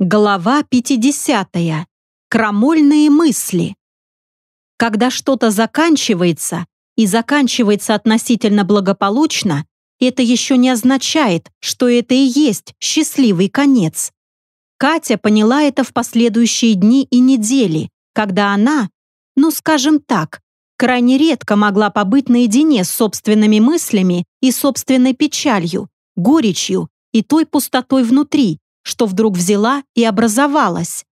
Глава 50. Крамольные мысли. Когда что-то заканчивается, и заканчивается относительно благополучно, это еще не означает, что это и есть счастливый конец. Катя поняла это в последующие дни и недели, когда она, ну скажем так, крайне редко могла побыть наедине с собственными мыслями и собственной печалью, горечью и той пустотой внутри, что вдруг взяла и образовалась.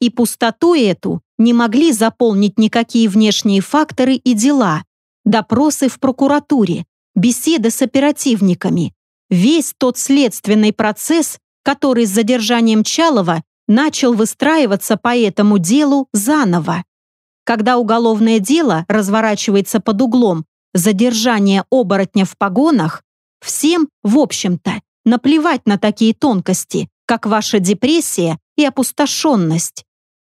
И пустоту эту не могли заполнить никакие внешние факторы и дела, допросы в прокуратуре, беседы с оперативниками, весь тот следственный процесс, который с задержанием Чалова начал выстраиваться по этому делу заново. Когда уголовное дело разворачивается под углом задержания оборотня в погонах, всем, в общем-то, наплевать на такие тонкости, как ваша депрессия и опустошенность.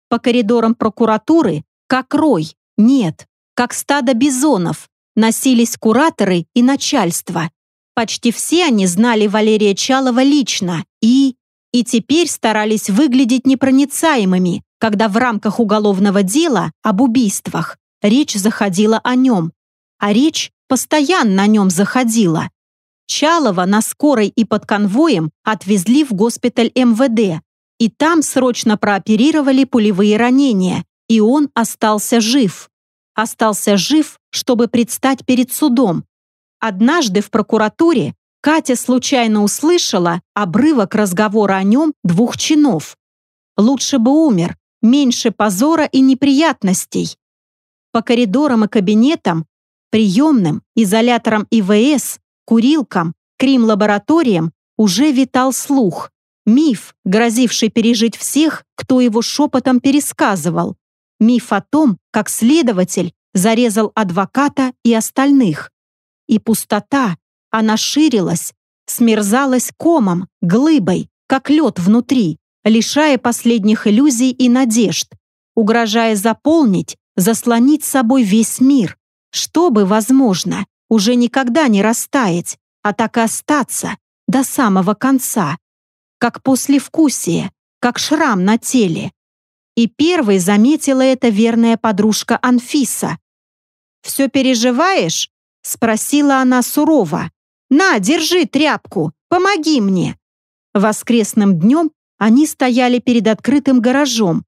По коридорам прокуратуры, как рой, нет, как стадо бизонов, носились кураторы и начальство. Почти все они знали Валерия Чалова лично и... и теперь старались выглядеть непроницаемыми, когда в рамках уголовного дела об убийствах речь заходила о нем. А речь постоянно о нем заходила. Чалова на скорой и под конвоем отвезли в госпиталь МВД, и там срочно прооперировали пулевые ранения, и он остался жив. Остался жив, чтобы предстать перед судом. Однажды в прокуратуре Катя случайно услышала обрывок разговора о нем двух чинов. Лучше бы умер, меньше позора и неприятностей. По коридорам и кабинетам, приемным, изоляторам ИВС курилкам, крим-лабораториям уже витал слух. Миф, грозивший пережить всех, кто его шепотом пересказывал. Миф о том, как следователь зарезал адвоката и остальных. И пустота, она ширилась, смерзалась комом, глыбой, как лед внутри, лишая последних иллюзий и надежд, угрожая заполнить, заслонить собой весь мир, чтобы, возможно, уже никогда не растаять, а так и остаться до самого конца, как послевкусие, как шрам на теле. И первой заметила это верная подружка Анфиса. «Все переживаешь?» — спросила она сурово. «На, держи тряпку, помоги мне». Воскресным днем они стояли перед открытым гаражом.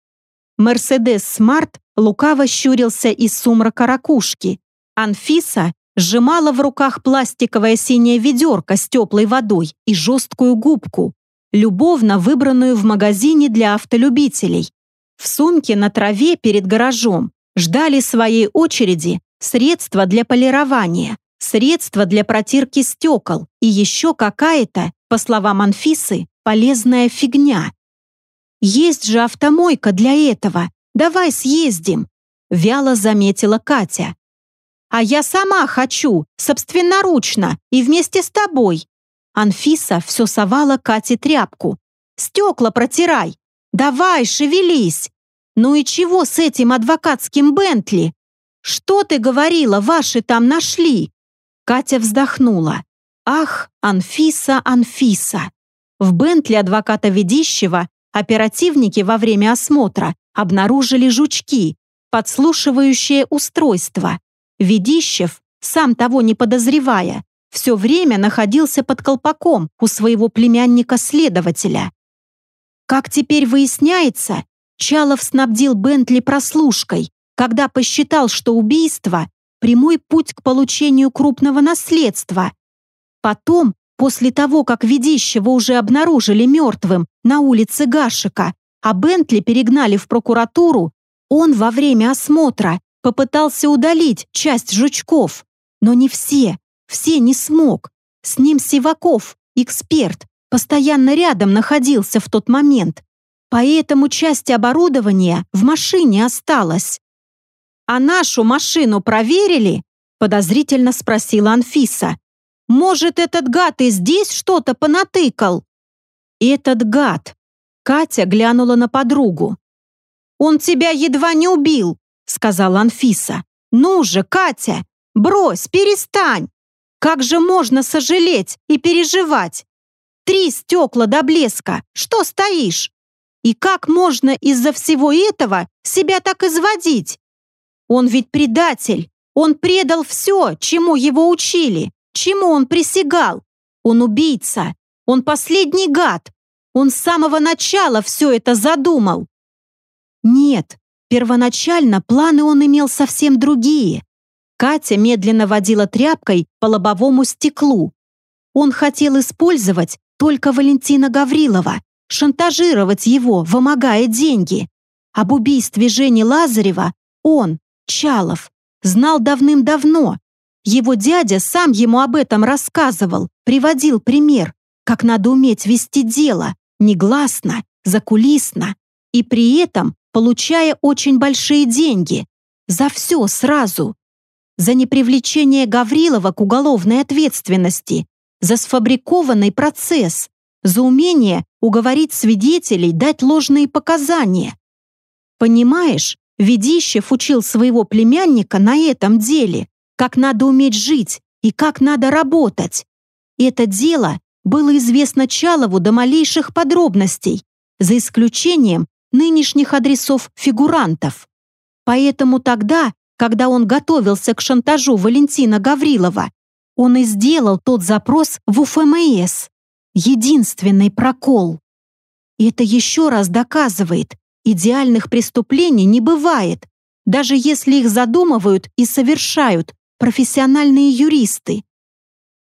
Мерседес Смарт лукаво щурился из сумрака ракушки. Анфиса сжимала в руках пластиковое синее ведерко с теплой водой и жесткую губку, любовно выбранную в магазине для автолюбителей. В сумке на траве перед гаражом ждали своей очереди средства для полирования, средства для протирки стекол и еще какая-то, по словам Анфисы, полезная фигня. «Есть же автомойка для этого. Давай съездим», — вяло заметила Катя. А я сама хочу, собственноручно и вместе с тобой. Анфиса все совала Кате тряпку. Стекла протирай. Давай, шевелись. Ну и чего с этим адвокатским Бентли? Что ты говорила, ваши там нашли? Катя вздохнула. Ах, Анфиса, Анфиса. В Бентли адвоката Ведищева оперативники во время осмотра обнаружили жучки, подслушивающее устройство. Ведищев, сам того не подозревая, все время находился под колпаком у своего племянника-следователя. Как теперь выясняется, Чалов снабдил Бентли прослушкой, когда посчитал, что убийство – прямой путь к получению крупного наследства. Потом, после того, как Ведищева уже обнаружили мертвым на улице Гашика, а Бентли перегнали в прокуратуру, он во время осмотра Попытался удалить часть жучков, но не все, все не смог. С ним Сиваков, эксперт, постоянно рядом находился в тот момент, поэтому часть оборудования в машине осталась. «А нашу машину проверили?» – подозрительно спросила Анфиса. «Может, этот гад и здесь что-то понатыкал?» «Этот гад!» – Катя глянула на подругу. «Он тебя едва не убил!» — сказала Анфиса. «Ну же, Катя, брось, перестань! Как же можно сожалеть и переживать? Три стекла до блеска, что стоишь?» И как можно из-за всего этого себя так изводить? Он ведь предатель. Он предал все, чему его учили, чему он присягал. Он убийца. Он последний гад. Он с самого начала все это задумал. Нет, первоначально планы он имел совсем другие. Катя медленно водила тряпкой по лобовому стеклу. Он хотел использовать только Валентина Гаврилова, шантажировать его, вымогая деньги. Об убийстве Жени Лазарева он, Чалов, знал давным-давно. Его дядя сам ему об этом рассказывал, приводил пример, как надо уметь вести дело, негласно, закулисно, и при этом получая очень большие деньги. За все сразу. За непривлечение Гаврилова к уголовной ответственности, за сфабрикованный процесс, за умение уговорить свидетелей дать ложные показания. Понимаешь, Ведищев учил своего племянника на этом деле, как надо уметь жить и как надо работать. Это дело было известно Чалову до малейших подробностей, за исключением нынешних адресов фигурантов. Поэтому тогда, когда он готовился к шантажу Валентина Гаврилова, он и сделал тот запрос в УФМС. Единственный прокол. И это еще раз доказывает, идеальных преступлений не бывает, даже если их задумывают и совершают профессиональные юристы.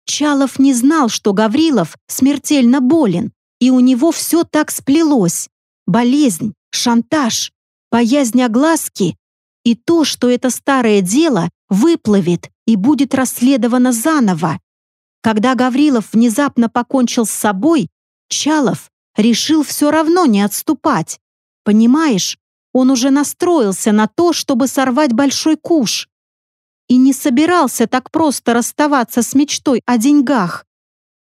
Чалов не знал, что Гаврилов смертельно болен, и у него все так сплелось. Болезнь, шантаж, боязнь огласки и то, что это старое дело выплывет и будет расследовано заново. Когда Гаврилов внезапно покончил с собой, Чалов решил все равно не отступать. Понимаешь, он уже настроился на то, чтобы сорвать большой куш. И не собирался так просто расставаться с мечтой о деньгах.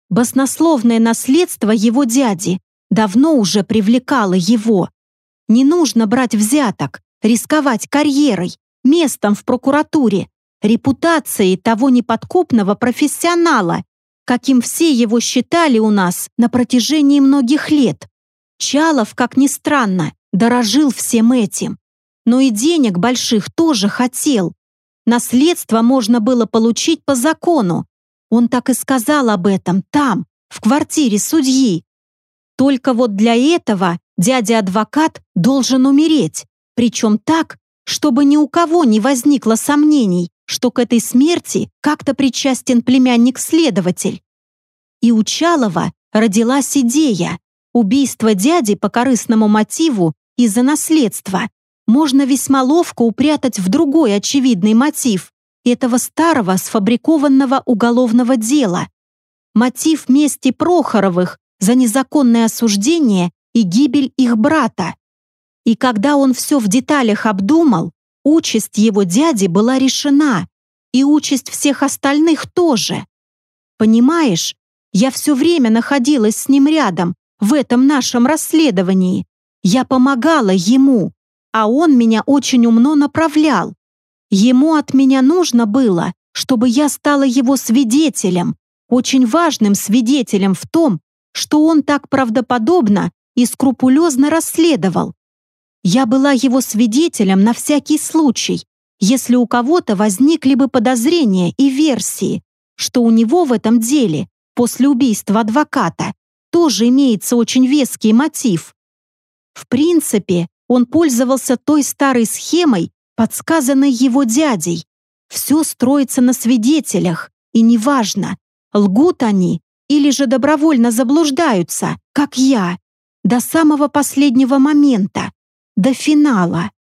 Баснословное наследство его дяди давно уже привлекало его. Не нужно брать взяток, рисковать карьерой, местом в прокуратуре, репутацией того неподкупного профессионала, каким все его считали у нас на протяжении многих лет. Чалов, как ни странно, дорожил всем этим. Но и денег больших тоже хотел. Наследство можно было получить по закону. Он так и сказал об этом там, в квартире судьи. Только вот для этого дядя-адвокат должен умереть, причем так, чтобы ни у кого не возникло сомнений, что к этой смерти как-то причастен племянник-следователь. И у Чалова родилась идея. Убийство дяди по корыстному мотиву из-за наследства можно весьма ловко упрятать в другой очевидный мотив этого старого сфабрикованного уголовного дела. Мотив мести Прохоровых за незаконное осуждение и гибель их брата. И когда он все в деталях обдумал, участь его дяди была решена, и участь всех остальных тоже. Понимаешь, я все время находилась с ним рядом в этом нашем расследовании. Я помогала ему, а он меня очень умно направлял. Ему от меня нужно было, чтобы я стала его свидетелем, очень важным свидетелем в том, что он так правдоподобно и скрупулезно расследовал. Я была его свидетелем на всякий случай, если у кого-то возникли бы подозрения и версии, что у него в этом деле, после убийства адвоката, тоже имеется очень веский мотив. В принципе, он пользовался той старой схемой, подсказанной его дядей. Все строится на свидетелях, и неважно, лгут они или же добровольно заблуждаются, как я, до самого последнего момента, до финала.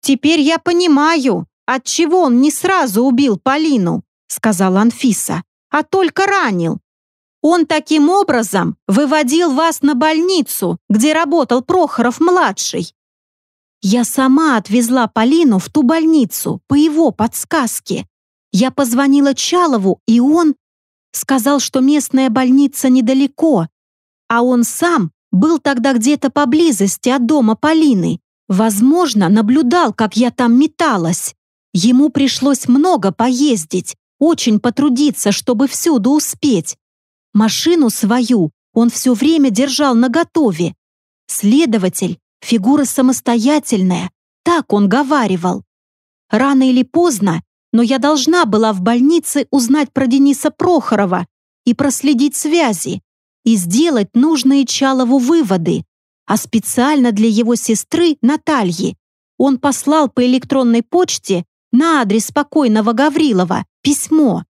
«Теперь я понимаю, отчего он не сразу убил Полину», сказала Анфиса, «а только ранил. Он таким образом выводил вас на больницу, где работал Прохоров-младший. Я сама отвезла Полину в ту больницу по его подсказке. Я позвонила Чалову, и он сказал, что местная больница недалеко, а он сам был тогда где-то поблизости от дома Полины. Возможно, наблюдал, как я там металась. Ему пришлось много поездить, очень потрудиться, чтобы всюду успеть. Машину свою он все время держал наготове. Следователь — фигура самостоятельная, так он говаривал. Рано или поздно, но я должна была в больнице узнать про Дениса Прохорова и проследить связи, и сделать нужные Чалову выводы, а специально для его сестры Натальи он послал по электронной почте на адрес покойного Гаврилова письмо.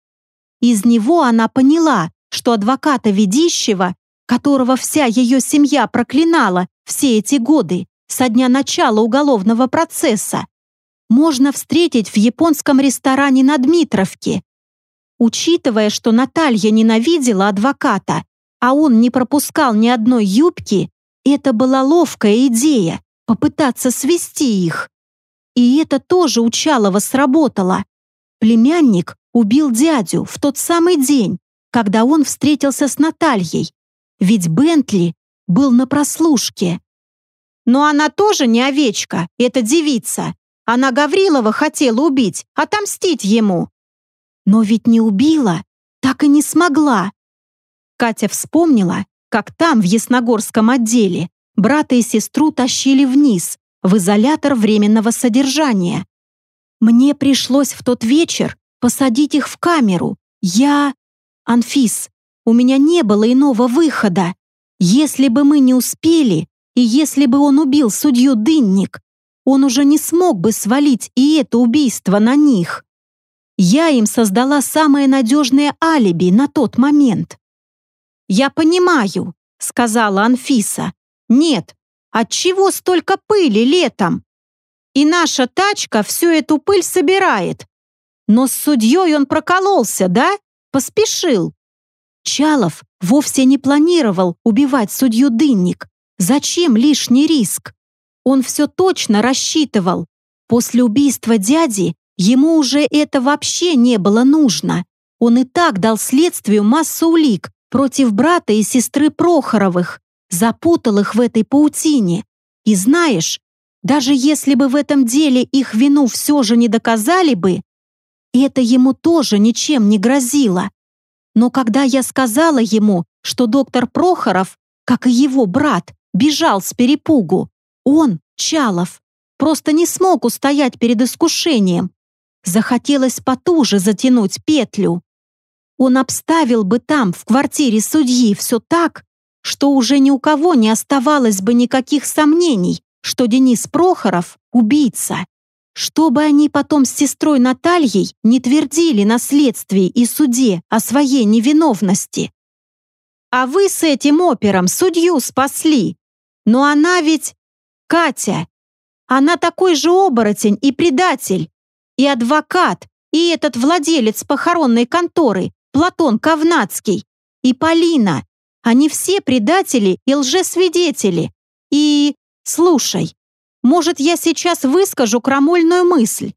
Из него она поняла, что адвоката Ведищева, которого вся ее семья проклинала все эти годы, со дня начала уголовного процесса, можно встретить в японском ресторане на Дмитровке. Учитывая, что Наталья ненавидела адвоката, а он не пропускал ни одной юбки, это была ловкая идея — попытаться свести их. И это тоже у Чалова сработало. Племянник убил дядю в тот самый день, когда он встретился с Натальей, ведь Бентли был на прослушке. Но она тоже не овечка, эта девица. Она Гаврилова хотела убить, отомстить ему. Но ведь не убила, так и не смогла. Катя вспомнила, как там, в Ясногорском отделе, брата и сестру тащили вниз, в изолятор временного содержания. Мне пришлось в тот вечер посадить их в камеру. Я... Анфис, у меня не было иного выхода. Если бы мы не успели, и если бы он убил судью Дынник, он уже не смог бы свалить и это убийство на них. Я им создала самое надежное алиби на тот момент. «Я понимаю», — сказала Анфиса. «Нет, отчего столько пыли летом? И наша тачка всю эту пыль собирает. Но с судьей он прокололся, да? Поспешил». Чалов вовсе не планировал убивать судью Дынник. Зачем лишний риск? Он все точно рассчитывал. После убийства дяди ему уже это вообще не было нужно. Он и так дал следствию массу улик, против брата и сестры Прохоровых, запутал их в этой паутине. И знаешь, даже если бы в этом деле их вину все же не доказали бы, это ему тоже ничем не грозило. Но когда я сказала ему, что доктор Прохоров, как и его брат, бежал с перепугу, он, Чалов, просто не смог устоять перед искушением. Захотелось потуже затянуть петлю. Он обставил бы там, в квартире судьи, все так, что уже ни у кого не оставалось бы никаких сомнений, что Денис Прохоров — убийца. Чтобы они потом с сестрой Натальей не твердили на следствии и суде о своей невиновности. А вы с этим опером судью спасли. Но она ведь... Катя. Она такой же оборотень и предатель. И адвокат, и этот владелец похоронной конторы, Платон Ковнацкий и Полина. Они все предатели и лжесвидетели. И... Слушай, может, я сейчас выскажу крамольную мысль?»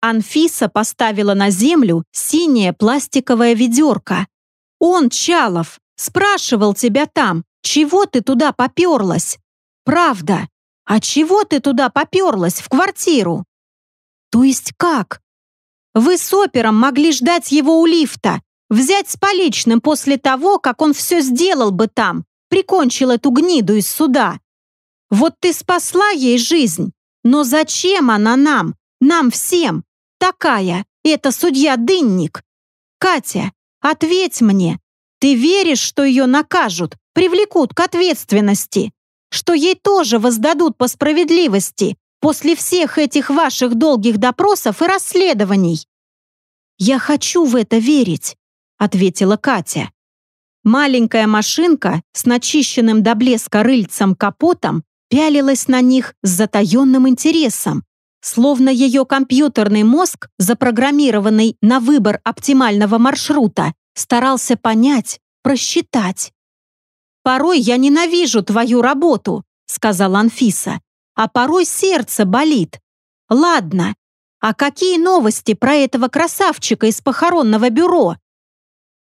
Анфиса поставила на землю синее пластиковое ведерко. «Он, Чалов, спрашивал тебя там, чего ты туда поперлась?» «Правда. А чего ты туда поперлась в квартиру?» «То есть как?» Вы с опером могли ждать его у лифта, взять с поличным после того, как он все сделал бы там, прикончил эту гниду из суда. Вот ты спасла ей жизнь, но зачем она нам, нам всем, такая, это судья Дынник? Катя, ответь мне, ты веришь, что ее накажут, привлекут к ответственности, что ей тоже воздадут по справедливости, после всех этих ваших долгих допросов и расследований?» «Я хочу в это верить», — ответила Катя. Маленькая машинка с начищенным до блеска рыльцем капотом пялилась на них с затаенным интересом, словно ее компьютерный мозг, запрограммированный на выбор оптимального маршрута, старался понять, просчитать. «Порой я ненавижу твою работу», — сказала Анфиса а порой сердце болит. Ладно, а какие новости про этого красавчика из похоронного бюро?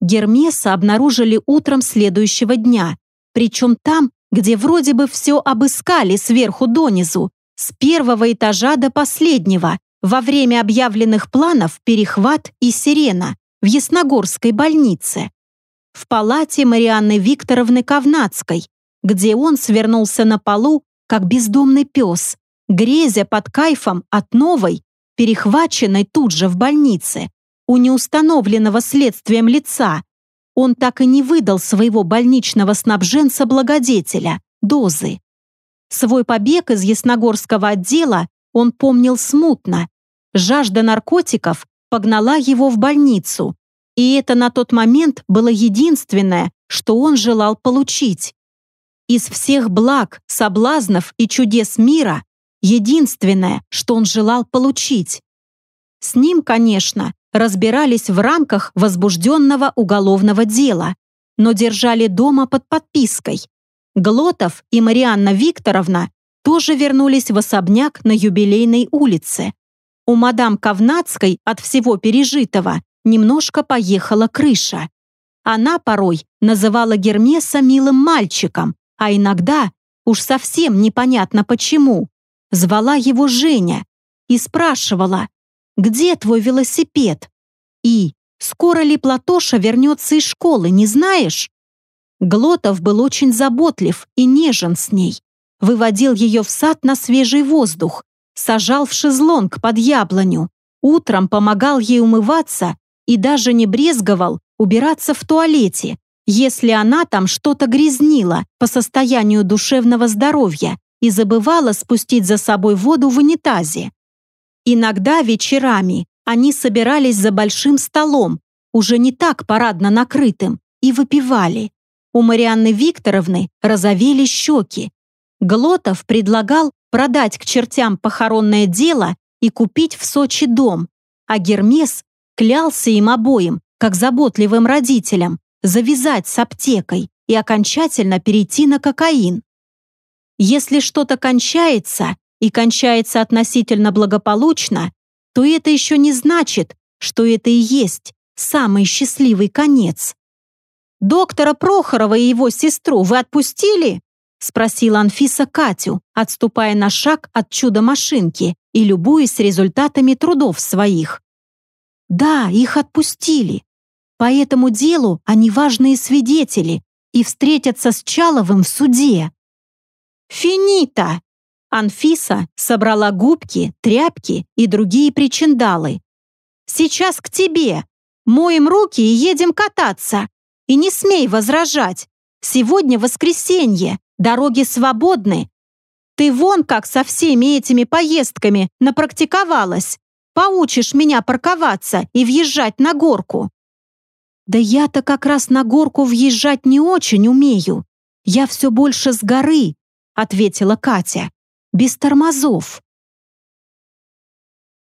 Гермеса обнаружили утром следующего дня, причем там, где вроде бы все обыскали сверху донизу, с первого этажа до последнего, во время объявленных планов «Перехват» и «Сирена» в Ясногорской больнице. В палате Марианны Викторовны Ковнацкой, где он свернулся на полу, как бездомный пес, грезя под кайфом от новой, перехваченной тут же в больнице, у неустановленного следствием лица. Он так и не выдал своего больничного снабженца-благодетеля, дозы. Свой побег из Ясногорского отдела он помнил смутно. Жажда наркотиков погнала его в больницу, и это на тот момент было единственное, что он желал получить. Из всех благ, соблазнов и чудес мира единственное, что он желал получить. С ним, конечно, разбирались в рамках возбужденного уголовного дела, но держали дома под подпиской. Глотов и Марианна Викторовна тоже вернулись в особняк на юбилейной улице. У мадам Ковнацкой от всего пережитого немножко поехала крыша. Она порой называла Гермеса милым мальчиком, а иногда, уж совсем непонятно почему, звала его Женя и спрашивала, «Где твой велосипед?» И «Скоро ли Платоша вернется из школы, не знаешь?» Глотов был очень заботлив и нежен с ней. Выводил ее в сад на свежий воздух, сажал в шезлонг под яблоню, утром помогал ей умываться и даже не брезговал убираться в туалете, если она там что-то грязнила по состоянию душевного здоровья и забывала спустить за собой воду в унитазе. Иногда вечерами они собирались за большим столом, уже не так парадно накрытым, и выпивали. У Марианны Викторовны розовели щеки. Глотов предлагал продать к чертям похоронное дело и купить в Сочи дом, а Гермес клялся им обоим, как заботливым родителям, завязать с аптекой и окончательно перейти на кокаин. Если что-то кончается, и кончается относительно благополучно, то это еще не значит, что это и есть самый счастливый конец. «Доктора Прохорова и его сестру вы отпустили?» спросила Анфиса Катю, отступая на шаг от чудо-машинки и любуясь результатами трудов своих. «Да, их отпустили. По этому делу они важные свидетели и встретятся с Чаловым в суде. «Финита!» Анфиса собрала губки, тряпки и другие причиндалы. «Сейчас к тебе. Моем руки и едем кататься. И не смей возражать. Сегодня воскресенье, дороги свободны. Ты вон как со всеми этими поездками напрактиковалась. Поучишь меня парковаться и въезжать на горку. «Да я-то как раз на горку въезжать не очень умею. Я все больше с горы», — ответила Катя. «Без тормозов».